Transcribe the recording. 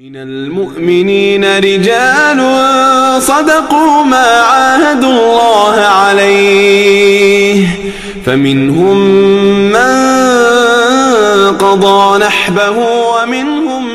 من المؤمنين رجال صدقوا ما عاهدوا الله عليه. فمنهم من قضى نحبه ومنهم